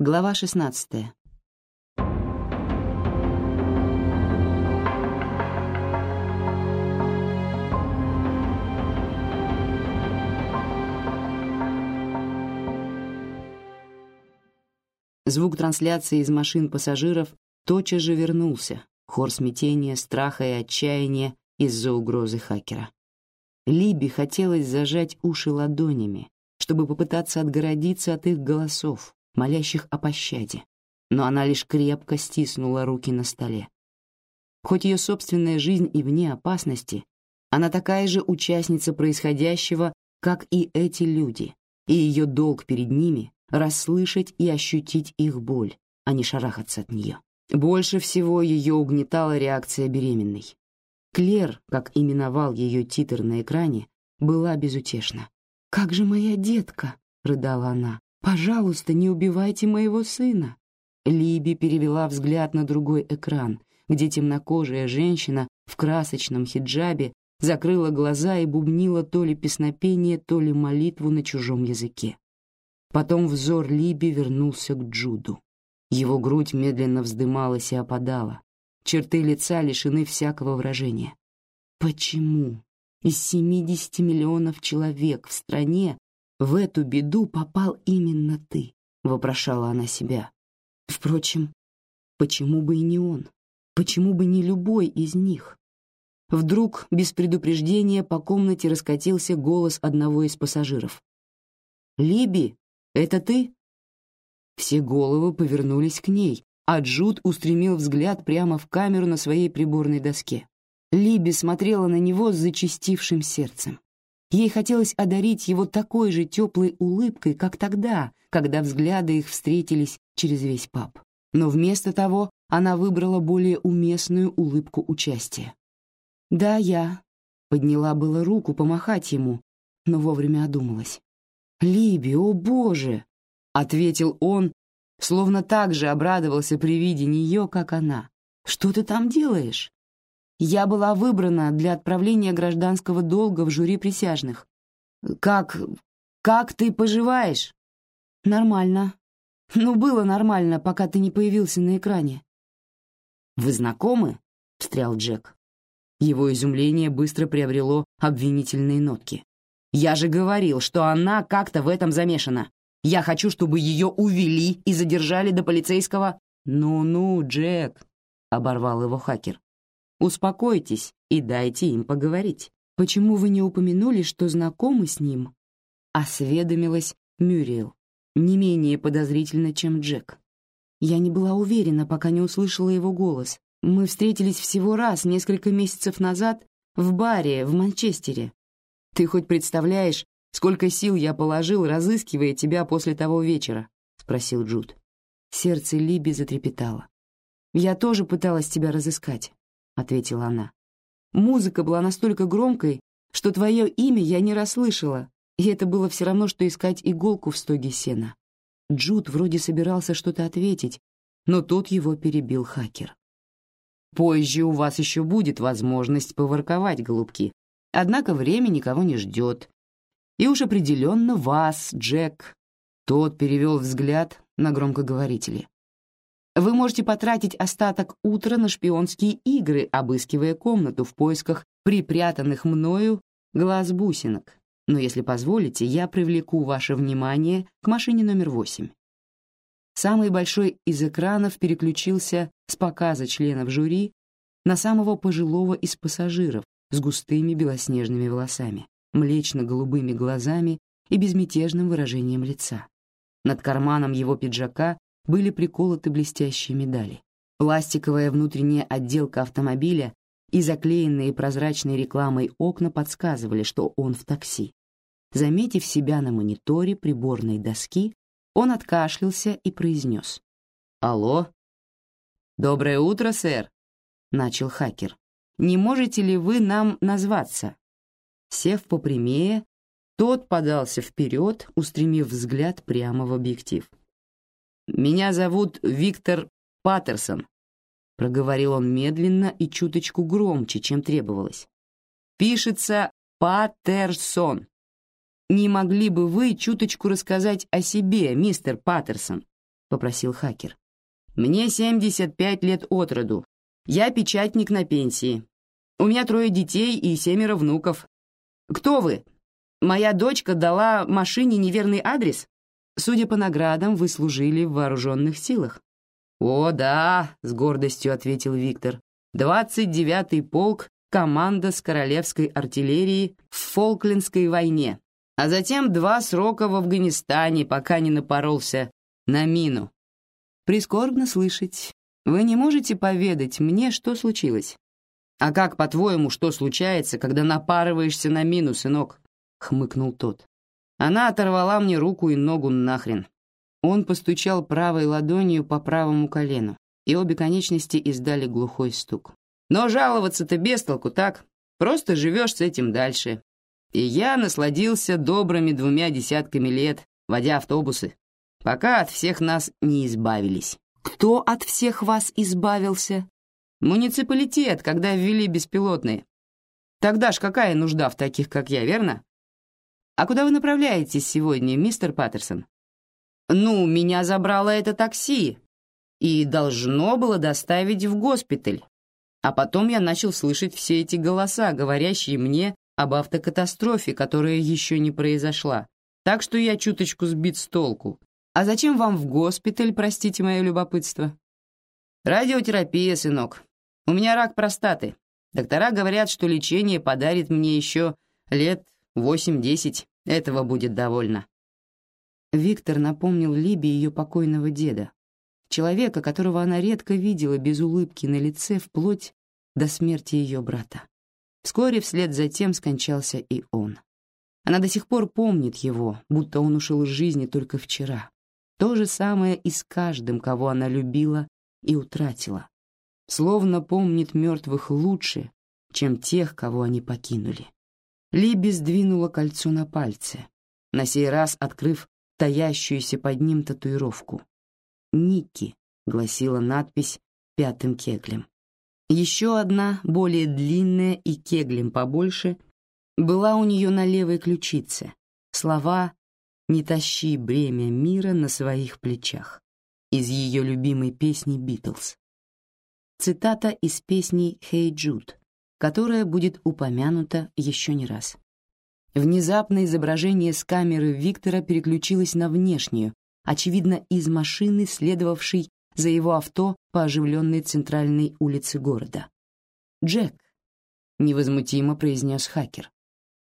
Глава 16. Звук трансляции из машин пассажиров тотчас же вернулся. Хор смятения, страха и отчаяния из-за угрозы хакера. Либи хотелось зажать уши ладонями, чтобы попытаться отгородиться от их голосов, молящих о пощаде, но она лишь крепко стиснула руки на столе. Хоть ее собственная жизнь и вне опасности, она такая же участница происходящего, как и эти люди, и ее долг перед ними — расслышать и ощутить их боль, а не шарахаться от нее. Больше всего ее угнетала реакция беременной. Клер, как именовал ее титр на экране, была безутешна. «Как же моя детка!» — рыдала она. «Пожалуйста, не убивайте моего сына!» Либи перевела взгляд на другой экран, где темнокожая женщина в красочном хиджабе закрыла глаза и бубнила то ли песнопение, то ли молитву на чужом языке. Потом взор Либи вернулся к Джуду. Его грудь медленно вздымалась и опадала. Черты лица лишены всякого выражения. Почему из 70 миллионов человек в стране в эту беду попал именно ты? вопрошала она себя. Впрочем, почему бы и не он? Почему бы не любой из них? Вдруг, без предупреждения, по комнате раскатился голос одного из пассажиров. «Либи, это ты?» Все головы повернулись к ней, а Джуд устремил взгляд прямо в камеру на своей приборной доске. Либи смотрела на него с зачастившим сердцем. Ей хотелось одарить его такой же теплой улыбкой, как тогда, когда взгляды их встретились через весь паб. Но вместо того она выбрала более уместную улыбку участия. «Да, я». Подняла было руку помахать ему, но вовремя одумалась. «Либи, о боже!» — ответил он, словно так же обрадовался при виде нее, как она. «Что ты там делаешь?» «Я была выбрана для отправления гражданского долга в жюри присяжных». «Как... как ты поживаешь?» «Нормально. Ну, было нормально, пока ты не появился на экране». «Вы знакомы?» — встрял Джек. Его изумление быстро приобрело обвинительные нотки. «Я же говорил, что она как-то в этом замешана. Я хочу, чтобы ее увели и задержали до полицейского...» «Ну-ну, Джек», — оборвал его хакер. «Успокойтесь и дайте им поговорить. Почему вы не упомянули, что знакомы с ним?» Осведомилась Мюриел, не менее подозрительно, чем Джек. Я не была уверена, пока не услышала его голос, мы встретились всего раз несколько месяцев назад в баре в Манчестере. Ты хоть представляешь, сколько сил я положил, разыскивая тебя после того вечера?» — спросил Джуд. Сердце Либи затрепетало. «Я тоже пыталась тебя разыскать», — ответила она. «Музыка была настолько громкой, что твое имя я не расслышала, и это было все равно, что искать иголку в стоге сена». Джуд вроде собирался что-то ответить, но тут его перебил хакер. Позже у вас еще будет возможность поворковать, голубки. Однако время никого не ждет. И уж определенно вас, Джек. Тот перевел взгляд на громкоговорители. Вы можете потратить остаток утра на шпионские игры, обыскивая комнату в поисках припрятанных мною глаз бусинок. Но если позволите, я привлеку ваше внимание к машине номер восемь. Самый большой из экранов переключился с показа членов жюри на самого пожилого из пассажиров с густыми белоснежными волосами, млечно-голубыми глазами и безмятежным выражением лица. Над карманом его пиджака были приколоты блестящие медали. Пластиковая внутренняя отделка автомобиля и заклеенные прозрачной рекламой окна подсказывали, что он в такси. Заметив себя на мониторе приборной доски, он откашлялся и произнес. «Алло?» «Доброе утро, сэр», — начал хакер. «Не можете ли вы нам назваться?» Сев попрямее, тот подался вперед, устремив взгляд прямо в объектив. «Меня зовут Виктор Паттерсон», — проговорил он медленно и чуточку громче, чем требовалось. «Пишется Паттерсон. Не могли бы вы чуточку рассказать о себе, мистер Паттерсон? — попросил хакер. «Мне 75 лет от роду. Я печатник на пенсии. У меня трое детей и семеро внуков. Кто вы? Моя дочка дала машине неверный адрес? Судя по наградам, вы служили в вооруженных силах». «О, да», — с гордостью ответил Виктор. «Двадцать девятый полк, команда с королевской артиллерии в Фолклендской войне, а затем два срока в Афганистане, пока не напоролся на мину. Прискорбно слышать. Вы не можете поведать мне, что случилось? А как, по-твоему, что случается, когда напарываешься на мину, сынок? Хмыкнул тот. Она оторвала мне руку и ногу нахрен. Он постучал правой ладонью по правому колену, и обе конечности издали глухой стук. Но жаловаться-то без толку, так? Просто живешь с этим дальше. И я насладился добрыми двумя десятками лет, водя автобусы, пока от всех нас не избавились. Кто от всех вас избавился? Муниципалитет, когда ввели беспилотные. Тогда ж какая нужда в таких, как я, верно? А куда вы направляетесь сегодня, мистер Паттерсон? Ну, меня забрало это такси и должно было доставить в госпиталь. А потом я начал слышать все эти голоса, говорящие мне об автокатастрофе, которая еще не произошла. Так что я чуточку сбит с толку. А зачем вам в госпиталь, простите мое любопытство? Радиотерапия, сынок. У меня рак простаты. Доктора говорят, что лечение подарит мне еще лет восемь-десять. Этого будет довольно. Виктор напомнил Либе ее покойного деда, человека, которого она редко видела без улыбки на лице вплоть до смерти ее брата. Вскоре вслед за тем скончался и он. Она до сих пор помнит его, будто он ушел из жизни только вчера. То же самое и с каждым, кого она любила и утратила. Словно помнит мертвых лучше, чем тех, кого они покинули. Либи сдвинула кольцо на пальце, на сей раз открыв таящуюся под ним татуировку. «Ники», — гласила надпись пятым кеглем. Еще одна, более длинная и кеглем побольше, была у нее на левой ключице. Слова «Не тащи бремя мира на своих плечах» из ее любимой песни «Битлз». Цитата из песни «Hey Jude», которая будет упомянута еще не раз. Внезапно изображение с камеры Виктора переключилось на внешнюю, очевидно, из машины, следовавшей за его авто по оживленной центральной улице города. «Джек», — невозмутимо произнес хакер.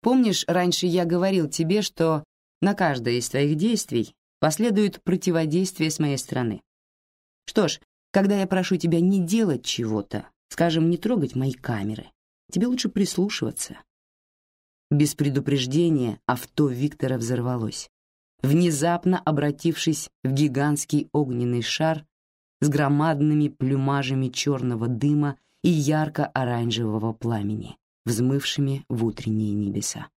«Помнишь, раньше я говорил тебе, что на каждое из твоих действий последует противодействие с моей стороны? Что ж, когда я прошу тебя не делать чего-то, скажем, не трогать мои камеры, тебе лучше прислушиваться, без предупреждения авто Виктора взорвалось, внезапно обратившись в гигантский огненный шар с громадными плюмажами черного дыма и ярко-оранжевого пламени, взмывшими в утренние небеса.